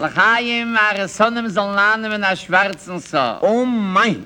Lachaim, are Sonnem soll nahen a schwarzen So. Oh mein,